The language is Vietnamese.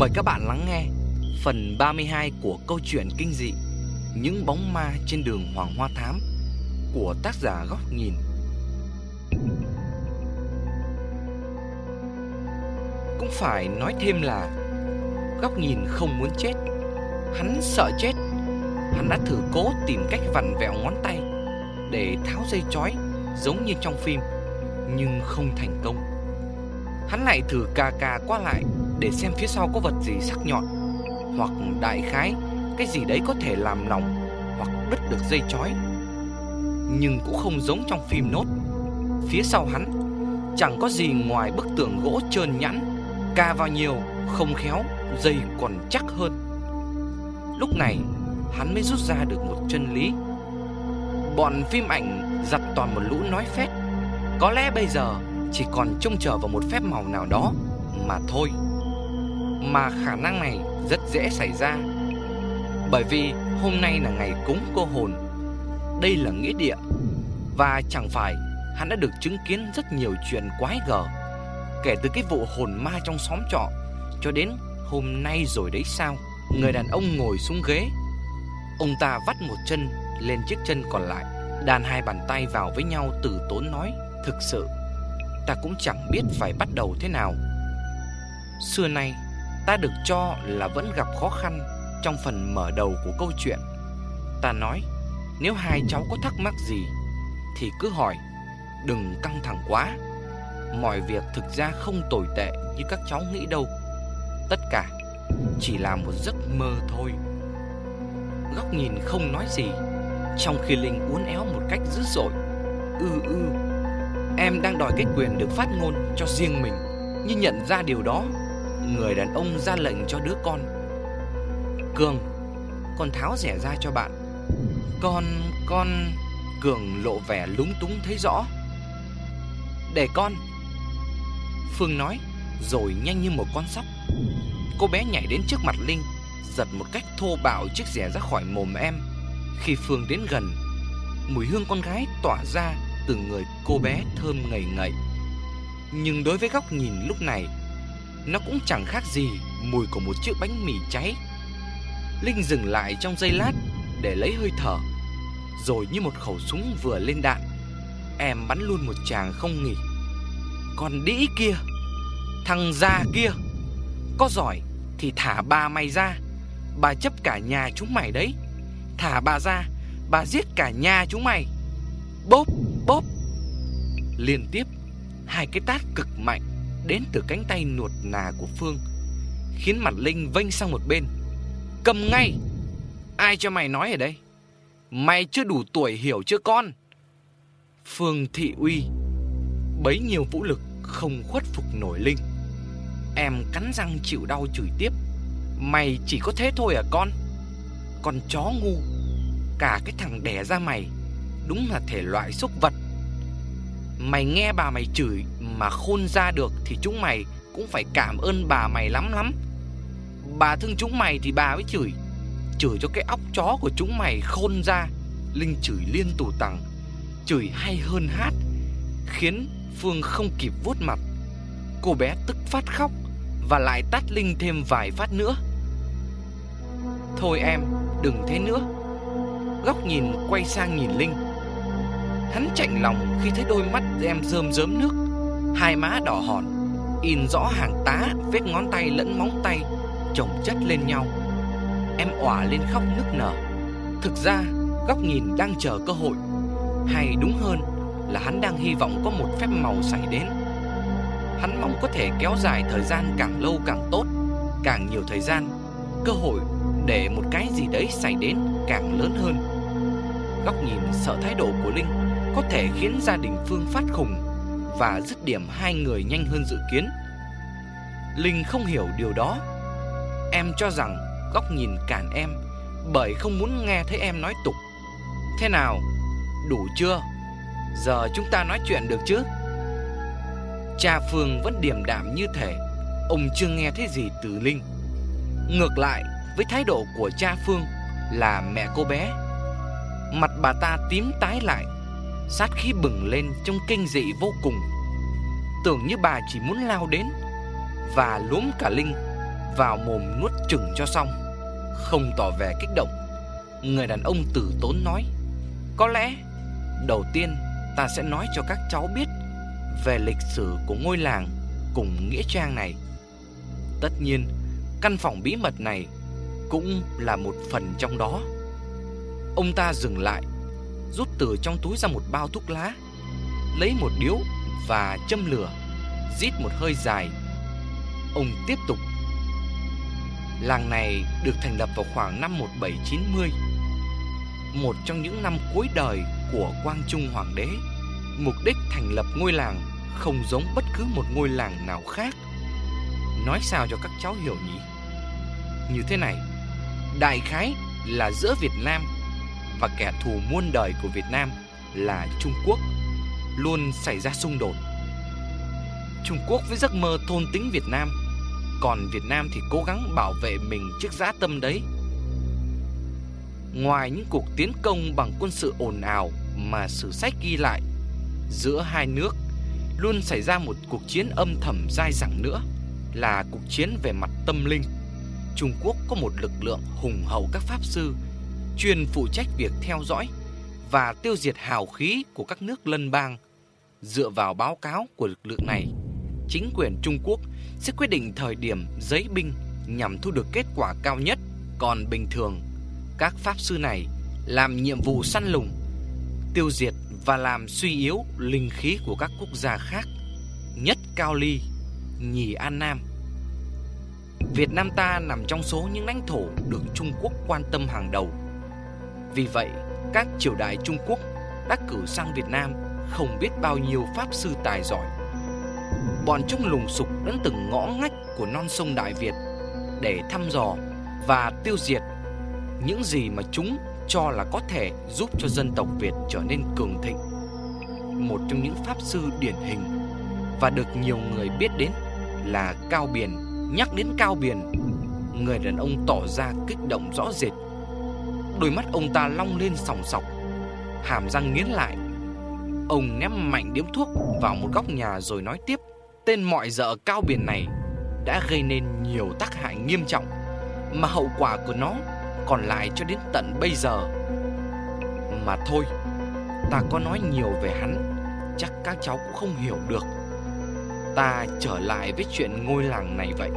Mời các bạn lắng nghe phần 32 của câu chuyện kinh dị Những bóng ma trên đường Hoàng Hoa Thám của tác giả Góc Nhìn. Cũng phải nói thêm là Góc Nhìn không muốn chết, hắn sợ chết. Hắn đã thử cố tìm cách vặn vẹo ngón tay để tháo dây chói giống như trong phim, nhưng không thành công. Hắn lại thử cà cà qua lại để xem phía sau có vật gì sắc nhọn hoặc đại khái cái gì đấy có thể làm lòng hoặc đứt được dây chói. Nhưng cũng không giống trong phim nốt. Phía sau hắn chẳng có gì ngoài bức tường gỗ trơn nhẵn, ca vào nhiều không khéo dây còn chắc hơn. Lúc này hắn mới rút ra được một chân lý. Bọn phim ảnh giặt toàn một lũ nói phét. Có lẽ bây giờ chỉ còn trông chờ vào một phép màu nào đó mà thôi. Mà khả năng này rất dễ xảy ra. Bởi vì hôm nay là ngày cúng cô hồn. Đây là nghĩa địa. Và chẳng phải hắn đã được chứng kiến rất nhiều chuyện quái gở, Kể từ cái vụ hồn ma trong xóm trọ, Cho đến hôm nay rồi đấy sao? Người đàn ông ngồi xuống ghế. Ông ta vắt một chân lên chiếc chân còn lại, Đàn hai bàn tay vào với nhau từ tốn nói, Thực sự, Ta cũng chẳng biết phải bắt đầu thế nào. Xưa nay ta được cho là vẫn gặp khó khăn trong phần mở đầu của câu chuyện. Ta nói, nếu hai cháu có thắc mắc gì thì cứ hỏi, đừng căng thẳng quá. Mọi việc thực ra không tồi tệ như các cháu nghĩ đâu. Tất cả chỉ là một giấc mơ thôi. Góc nhìn không nói gì, trong khi Linh uốn éo một cách dữ dội. Ư ư, em đang đòi cái quyền được phát ngôn cho riêng mình, nhưng nhận ra điều đó người đàn ông ra lệnh cho đứa con. Cường Con tháo rẻ ra cho bạn. Con, con Cường lộ vẻ lúng túng thấy rõ. Để con. Phương nói Rồi nhanh như một con sóc. Cô bé nhảy đến trước mặt Linh Giật một cách thô bạo chiếc rẻ ra khỏi mồm em. Khi Phương đến gần Mùi hương con gái tỏa ra Từ người cô bé thơm ngầy ngậy. Nhưng đối với góc nhìn lúc này nó cũng chẳng khác gì mùi của một chiếc bánh mì cháy. Linh dừng lại trong giây lát để lấy hơi thở, Rồi như một khẩu súng vừa lên đạn, Em bắn luôn một chàng không nghỉ. Còn đĩ kia, Thằng già kia, Có giỏi thì thả bà mày ra. Bà chấp cả nhà chúng mày đấy. Thả bà ra, Bà giết cả nhà chúng mày. Bốp bốp. Liên tiếp, Hai cái tát cực mạnh đến từ cánh tay nuột nà của Phương, khiến mặt Linh vênh sang một bên. Cầm ngay! Ai cho mày nói ở đây? Mày chưa đủ tuổi hiểu chưa con? Phương thị uy, bấy nhiêu vũ lực không khuất phục nổi Linh. Em cắn răng chịu đau chửi tiếp. Mày chỉ có thế thôi à con? Con chó ngu, cả cái thằng đẻ ra mày, đúng là thể loại xúc vật. Mày nghe bà mày chửi mà khôn ra được thì chúng mày cũng phải cảm ơn bà mày lắm lắm. Bà thương chúng mày thì bà mới chửi. Chửi cho cái óc chó của chúng mày khôn ra. Linh chửi liên tù tằng. Chửi hay hơn hát. Khiến Phương không kịp vuốt mặt. Cô bé tức phát khóc và lại tát Linh thêm vài phát nữa. Thôi em, đừng thế nữa. Góc nhìn quay sang nhìn Linh. Hắn chạnh lòng khi thấy đôi mắt em rơm rớm nước Hai má đỏ hòn, In rõ hàng tá, vết ngón tay lẫn móng tay, chồng chất lên nhau. Em òa lên khóc nức nở. Thực ra, góc nhìn đang chờ cơ hội. Hay đúng hơn là hắn đang hy vọng có một phép màu xảy đến. Hắn mong có thể kéo dài thời gian càng lâu càng tốt, Càng nhiều thời gian, Cơ hội để một cái gì đấy xảy đến càng lớn hơn. Góc nhìn sợ thái độ của Linh Có thể khiến gia đình Phương phát khùng và dứt điểm hai người nhanh hơn dự kiến. Linh không hiểu điều đó. Em cho rằng góc nhìn cản em bởi không muốn nghe thấy em nói tục. Thế nào? Đủ chưa? Giờ chúng ta nói chuyện được chứ? Cha Phương vẫn điềm đạm như thể ông chưa nghe thấy gì từ Linh. Ngược lại với thái độ của cha Phương là mẹ cô bé, mặt bà ta tím tái lại sát khí bừng lên trong kinh dị vô cùng. Tưởng như bà chỉ muốn lao đến và lúm cả Linh vào mồm nuốt chừng cho xong. Không tỏ vẻ kích động, Người đàn ông tử tốn nói, Có lẽ Đầu tiên ta sẽ nói cho các cháu biết Về lịch sử của ngôi làng Cùng nghĩa trang này. Tất nhiên, Căn phòng bí mật này Cũng là một phần trong đó. Ông ta dừng lại Rút từ trong túi ra một bao thuốc lá, Lấy một điếu Và châm lửa, Rít một hơi dài. Ông tiếp tục, Làng này được thành lập vào khoảng năm 1790 Một trong những năm cuối đời của Quang Trung Hoàng đế. Mục đích thành lập ngôi làng không giống bất cứ một ngôi làng nào khác. Nói sao cho các cháu hiểu nhỉ? Như thế này, Đại khái là giữa Việt Nam và kẻ thù muôn đời của Việt Nam là Trung Quốc, Luôn xảy ra xung đột. Trung Quốc với giấc mơ thôn tính Việt Nam, còn Việt Nam thì cố gắng bảo vệ mình trước dã tâm đấy. Ngoài những cuộc tiến công bằng quân sự ồn ào mà sử sách ghi lại, Giữa hai nước luôn xảy ra một cuộc chiến âm thầm dai dẳng nữa, Là cuộc chiến về mặt tâm linh. Trung Quốc có một lực lượng hùng hậu các pháp sư Chuyên phụ trách việc theo dõi và tiêu diệt hào khí của các nước lân bang Dựa vào báo cáo của lực lượng này Chính quyền Trung Quốc sẽ quyết định thời điểm giấy binh nhằm thu được kết quả cao nhất. Còn bình thường, các pháp sư này làm nhiệm vụ săn lùng, tiêu diệt và làm suy yếu linh khí của các quốc gia khác, nhất Cao Ly, nhì An Nam. Việt Nam ta nằm trong số những lãnh thổ được Trung Quốc quan tâm hàng đầu. Vì vậy, các triều đại Trung Quốc đã cử sang Việt Nam không biết bao nhiêu pháp sư tài giỏi bọn chúng lùng sục đến từng ngõ ngách của non sông Đại Việt để thăm dò và tiêu diệt những gì mà chúng cho là có thể giúp cho dân tộc Việt trở nên cường thịnh. Một trong những pháp sư điển hình và được nhiều người biết đến là Cao Biền. Nhắc đến Cao Biền, người đàn ông tỏ ra kích động rõ rệt. Đôi mắt ông ta long lên sòng sọc, hàm răng nghiến lại. Ông ném mạnh điếu thuốc vào một góc nhà rồi nói tiếp tên mọi dợ cao biển này đã gây nên nhiều tác hại nghiêm trọng mà hậu quả của nó còn lại cho đến tận bây giờ. Mà thôi, ta có nói nhiều về hắn, chắc các cháu cũng không hiểu được. Ta trở lại với chuyện ngôi làng này vậy.